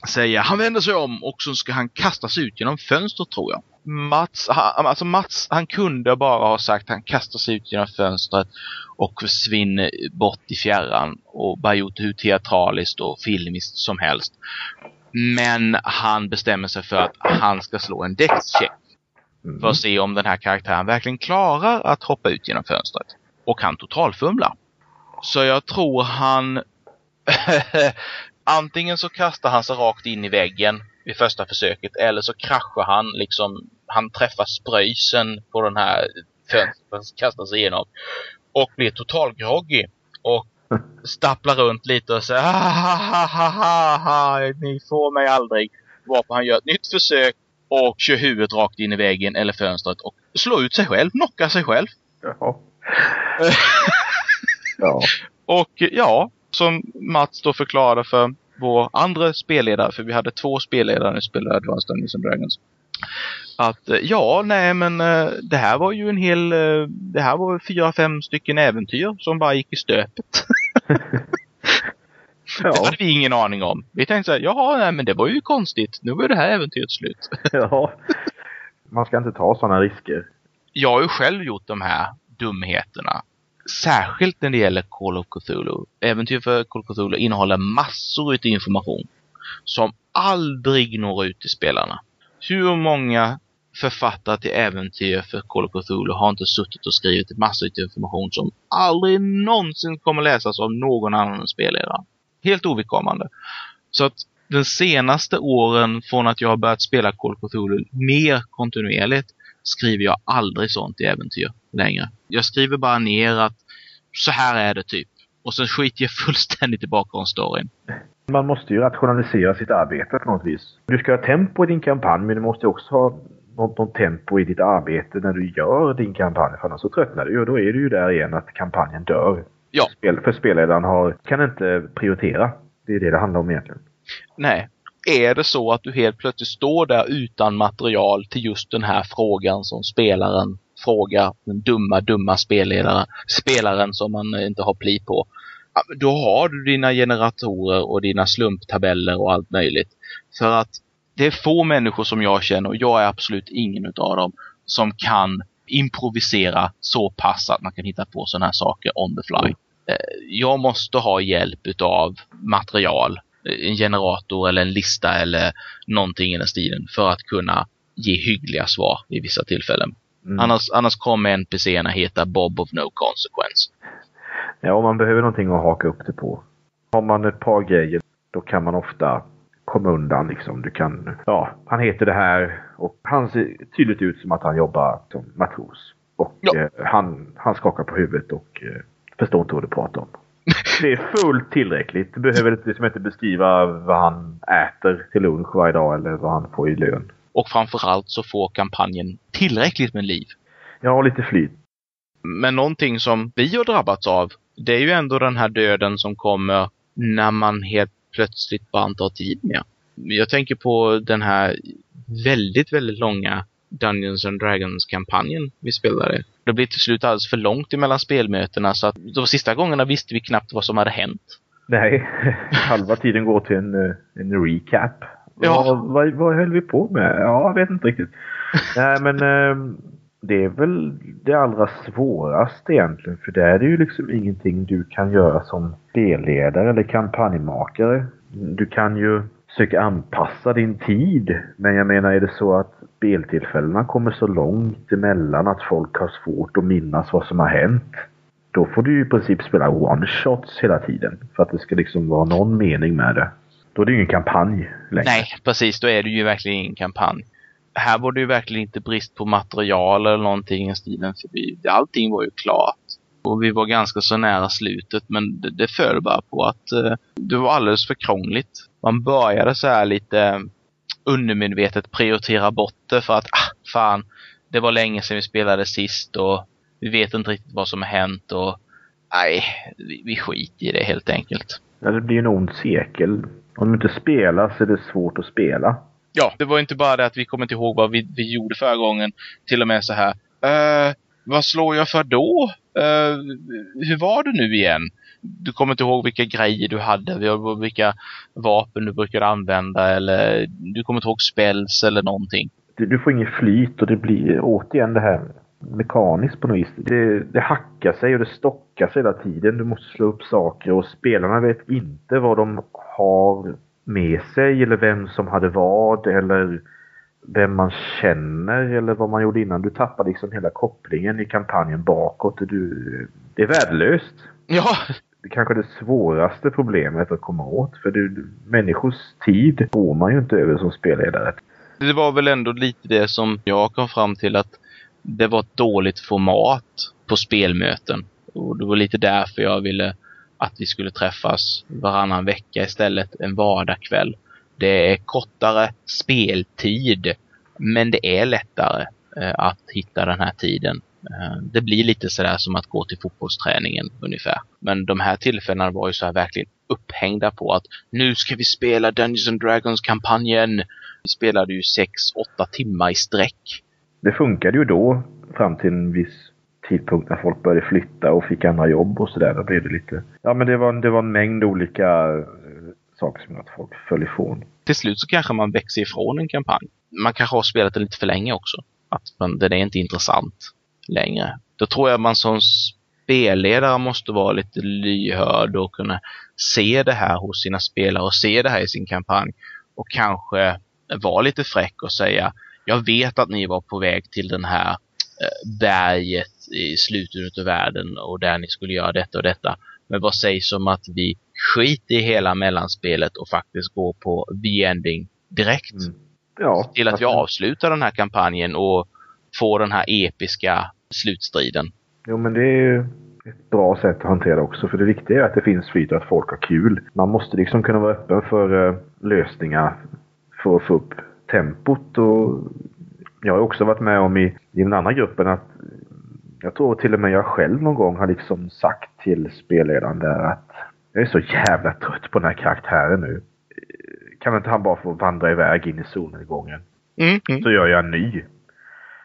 säger, han vänder sig om och så ska han kastas ut genom fönstret tror jag. Mats, han, alltså Mats, han kunde bara ha sagt han kastar sig ut genom fönstret och försvinner bort i fjärran och bara gjort det hur teatraliskt och filmiskt som helst. Men han bestämmer sig för att han ska slå en däckscheck. Mm. För att se om den här karaktären verkligen klarar att hoppa ut genom fönstret. Och han totalfumlar. Så jag tror han... [laughs] Antingen så kastar han sig rakt in i väggen vid första försöket eller så kraschar han liksom. Han träffar spröjsen på den här fönstret kastar sig igenom. Och blir totalgroggy. Och [laughs] stapplar runt lite och säger ha ha ha ha ha ni får mig aldrig. Varpå han gör ett nytt försök och kör huvudet rakt in i väggen eller fönstret och slår ut sig själv, knockar sig själv. Jaha. [laughs] ja. Och ja, som Mats då förklarade för vår andra spelledare, för vi hade två spelledare när vi spelade Advanced Dungeons and Dragons. Att eh, ja, nej men eh, det här var ju en hel, eh, det här var fyra, fem stycken äventyr som bara gick i stöpet. [laughs] Ja. Det hade vi ingen aning om. Vi tänkte så här, jaha, nej men det var ju konstigt. Nu var det här äventyret slut. [laughs] ja. Man ska inte ta sådana risker. Jag har ju själv gjort de här dumheterna. Särskilt när det gäller Call of Cthulhu. Äventyr för Call of Cthulhu innehåller massor av information som aldrig når ut till spelarna. Hur många författare till äventyr för Call of Cthulhu har inte suttit och skrivit massor av information som aldrig någonsin kommer läsas av någon annan än spelledaren. Helt ovidkommande. Så att den senaste åren från att jag har börjat spela Call of Cthulhu mer kontinuerligt skriver jag aldrig sånt i äventyr längre. Jag skriver bara ner att så här är det typ. Och sen skiter jag fullständigt i bakgrundsstoryn. Man måste ju rationalisera sitt arbete på något vis. Du ska ha tempo i din kampanj men du måste också ha något, något tempo i ditt arbete när du gör din kampanj. För annars så tröttnar du och då är du ju där igen att kampanjen dör. Ja. Spel, för spelledaren har, kan inte prioritera. Det är det det handlar om egentligen. Nej. Är det så att du helt plötsligt står där utan material till just den här frågan som spelaren frågar den dumma, dumma spelledaren, spelaren som man inte har pli på. Då har du dina generatorer och dina slumptabeller och allt möjligt. För att det är få människor som jag känner, och jag är absolut ingen utav dem, som kan improvisera så pass att man kan hitta på sådana här saker on the fly. Eh, Jag måste ha hjälp utav material, en generator eller en lista eller någonting i den stilen för att kunna ge hyggliga svar i vissa tillfällen. Mm. Annars, annars kommer NPCerna heta Bob of No Consequence. Ja, och man behöver någonting att haka upp det på. Har man ett par grejer, då kan man ofta komma undan liksom. Du kan, ja, han heter det här och han ser tydligt ut som att han jobbar som matros. Och Ja. eh, han, han skakar på huvudet och eh, förstår inte vad du pratar om. Det är fullt tillräckligt. Du behöver liksom inte beskriva vad han äter till lunch varje dag eller vad han får i lön. Och framförallt så får kampanjen tillräckligt med liv. Har lite flyt. Men någonting som vi har drabbats av, det är ju ändå den här döden som kommer när man helt plötsligt bara inte har tid mer. Jag tänker på den här väldigt, väldigt långa Dungeons and Dragons-kampanjen vi spelade. Det blev till slut alldeles för långt emellan spelmötena så att de sista gångerna visste vi knappt vad som hade hänt. Nej, [laughs] halva tiden går till en, eh, en recap. Ja. Vad, vad, vad höll vi på med? Ja, jag vet inte riktigt. Nej, men eh, det är väl det allra svåraste egentligen. För där är det ju liksom ingenting du kan göra som spelledare eller kampanjmakare. Du kan ju försöka anpassa din tid. Men jag menar, är det så att speltillfällena kommer så långt emellan att folk har svårt att minnas vad som har hänt. Då får du ju i princip spela one-shots hela tiden. För att det ska liksom vara någon mening med det. Då är det ju ingen kampanj längre. Nej, precis. Då är det ju verkligen ingen kampanj. Här var det ju verkligen inte brist på material eller någonting i stilen. För vi, allting var ju klart. Och vi var ganska så nära slutet. Men det, det föll bara på att eh, det var alldeles för krångligt. Man började så här lite eh, undermedvetet prioritera bort det för att, ah, fan, det var länge sedan vi spelade sist och vi vet inte riktigt vad som har hänt och nej, vi, vi skiter i det helt enkelt. Ja, det blir en ond cirkel. Om du inte spelar så är det svårt att spela. Ja, det var inte bara det att vi kommer inte ihåg vad vi, vi gjorde förra gången. Till och med så här. Eh, vad slår jag för då? Eh, hur var det nu igen? Du kommer inte ihåg vilka grejer du hade, vilka vapen du brukade använda eller du kommer inte ihåg spells eller någonting. Du, du får inget flyt och det blir återigen det här mekaniskt på något vis. Det, det hackar sig och det stockar sig hela tiden. Du måste slå upp saker och spelarna vet inte vad de har med sig eller vem som hade vad eller vem man känner eller vad man gjorde innan. Du tappar liksom hela kopplingen i kampanjen bakåt. Och du, det är värdelöst. Ja, det kanske det svåraste problemet att komma åt. För det, människors tid får man ju inte över som spelledare. Det var väl ändå lite det som jag kom fram till att det var ett dåligt format på spelmöten. Och det var lite därför jag ville att vi skulle träffas varannan vecka istället, en vardagkväll. Det är kortare speltid, men det är lättare eh, att hitta den här tiden. Eh, det blir lite sådär som att gå till fotbollsträningen ungefär. Men de här tillfällena var ju så här verkligen upphängda på att nu ska vi spela Dungeons and Dragons-kampanjen. Vi spelade ju 6-8 timmar i sträck. Det funkade ju då fram till en viss tidpunkt när folk började flytta och fick andra jobb och sådär. Då blev det lite... Ja men det var, det var en mängd olika eh, saker som gjorde att folk föll ifrån. Till slut så kanske man växer ifrån en kampanj. Man kanske har spelat den lite för länge också. Att man, den är inte intressant längre. Då tror jag man som spelledare måste vara lite lyhörd och kunna se det här hos sina spelare och se det här i sin kampanj. Och kanske vara lite fräck och säga jag vet att ni var på väg till den här eh, berget i slutet av världen och där ni skulle göra detta och detta. Men vad sägs om att vi skiter i hela mellanspelet och faktiskt går på the ending direkt? Mm. Ja, till att vi avslutar den här kampanjen och får den här episka slutstriden. Jo, men det är ju ett bra sätt att hantera också. För det viktiga är att det finns flyt och att folk har kul. Man måste liksom kunna vara öppen för uh, lösningar för att få upp tempot. Och jag har också varit med om i, i den andra gruppen att jag tror till och med jag själv någon gång har liksom sagt till spelledaren där att jag är så jävla trött på den här karaktären nu. Kan inte han bara få vandra iväg in i solnedgången? Mm, mm. Så gör jag en ny.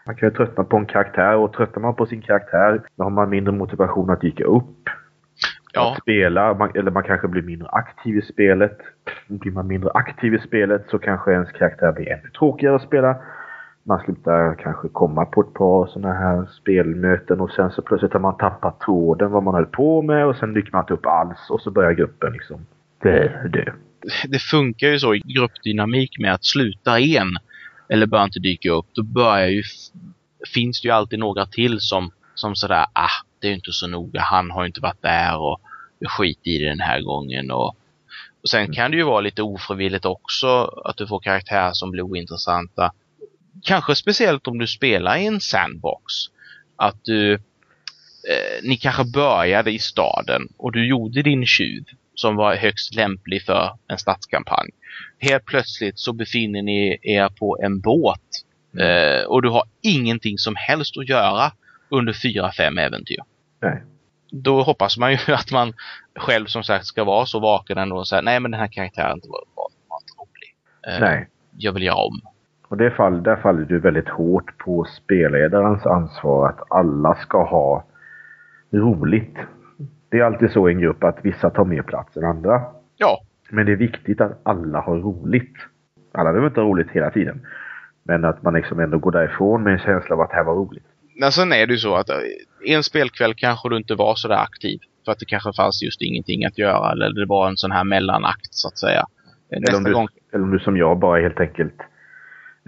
Man kan ju tröttna på en karaktär och tröttnar man på sin karaktär då har man mindre motivation att dyka upp. Ja. Att spela, man, eller man kanske blir mindre aktiv i spelet. Blir man mindre aktiv i spelet så kanske ens karaktär blir ännu tråkigare att spela. Man slutar kanske komma på ett par sådana här spelmöten och sen så plötsligt har man tappat tråden vad man höll på med och sen dyker man inte upp alls och så börjar gruppen liksom dö, dö. Det funkar ju så i gruppdynamik med att sluta en eller börjar inte dyka upp, då börjar ju, finns det ju alltid några till som, som sådär, ah, det är inte så noga, han har inte varit där och skit i det den här gången och, och sen kan det ju vara lite ofrivilligt också att du får karaktärer som blir ointressanta. Kanske speciellt om du spelar i en sandbox. Att du, eh, ni kanske började i staden och du gjorde din tjuv som var högst lämplig för en stadskampanj helt plötsligt så befinner ni er på en båt eh, och du har ingenting som helst att göra under fyra, fem äventyr. Nej. Då hoppas man ju [laughs] att man själv som sagt ska vara så vaken ändå och säga nej men den här karaktären var inte rolig. Eh, nej. Jag vill göra om. Och det fall, där faller du väldigt hårt på spelledarens ansvar att alla ska ha roligt. Det är alltid så i en grupp att vissa tar mer plats än andra. Ja. Men det är viktigt att alla har roligt. Alla behöver inte ha roligt hela tiden. Men att man liksom ändå går därifrån med en känsla av att det här var roligt. Men sen är det ju så att eh, en spelkväll kanske du inte var så där aktiv. För att det kanske fanns just ingenting att göra. Eller det var en sån här mellanakt så att säga. Nästa eller om, du, gång... eller om du som jag bara helt enkelt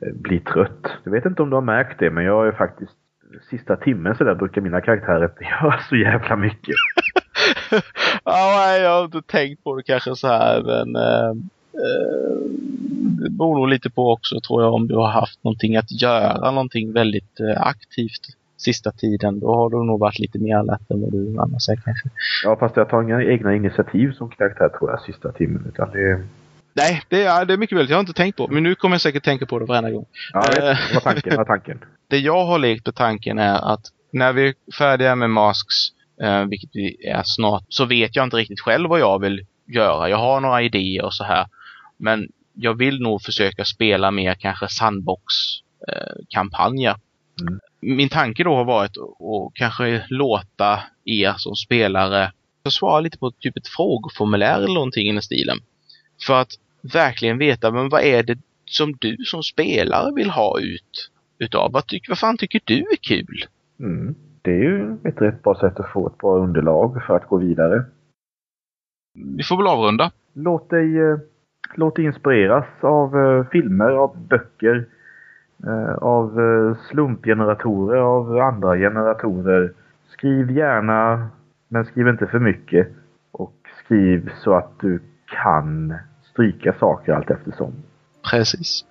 eh, blir trött. Jag vet inte om du har märkt det men jag är faktiskt sista timmen så där brukar mina karaktärer [laughs] göra så jävla mycket. [laughs] ja, jag har inte tänkt på det kanske så här, men eh, eh, det beror nog lite på också tror jag om du har haft någonting att göra, någonting väldigt eh, aktivt sista tiden. Då har du nog varit lite mer alert än vad du annars är kanske. Ja, fast jag tar inga egna initiativ som karaktär tror jag sista timmen, utan det Nej, det är, det är mycket väl. Jag har inte tänkt på Men nu kommer jag säkert tänka på det varenda gång. Ja, eh, vad tanken, vad tanken. [laughs] det jag har lekt med tanken är att när vi är färdiga med Masks eh, vilket vi är snart, så vet jag inte riktigt själv vad jag vill göra. Jag har några idéer och så här. Men jag vill nog försöka spela mer kanske sandbox-kampanjer. Mm. Min tanke då har varit att kanske låta er som spelare svara lite på typ ett frågeformulär eller någonting i den stilen. För att verkligen veta, men vad är det som du som spelare vill ha ut utav? Vad, tyck, vad fan tycker du är kul? Mm det är ju ett rätt bra sätt att få ett bra underlag för att gå vidare. Vi får väl avrunda. Låt dig, eh, låt dig inspireras av eh, filmer, av böcker, eh, av slumpgeneratorer, av andra generatorer. Skriv gärna, men skriv inte för mycket. skriv så att du kan stryka saker allt eftersom. Precis.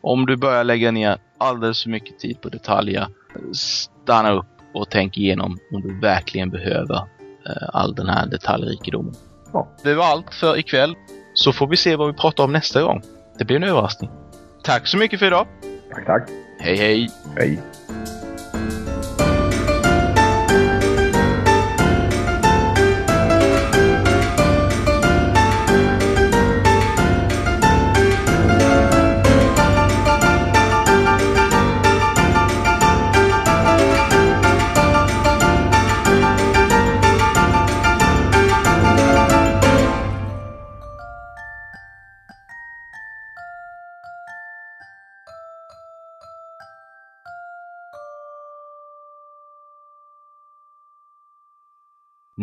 Om du börjar lägga ner alldeles för mycket tid på detaljer, stanna upp och tänk igenom om du verkligen behöver eh, all den här detaljrikedomen. Ja. Det var allt för ikväll. Så får vi se vad vi pratar om nästa gång. Det blir en överraskning. Tack så mycket för idag. Tack, tack. Hej, hej. Hej.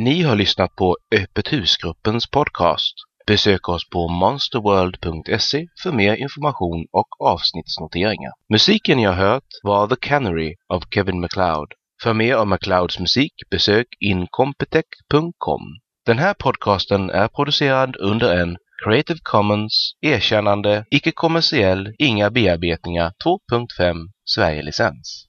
Ni har lyssnat på Öppet husgruppens podcast. Besök oss på monsterworld.se för mer information och avsnittsnoteringar. Musiken ni har hört var The Canary av Kevin MacLeod. För mer av MacLeods musik besök incompetech.com. Den här podcasten är producerad under en Creative Commons erkännande, icke-kommersiell, inga bearbetningar 2.5 Sverige-licens.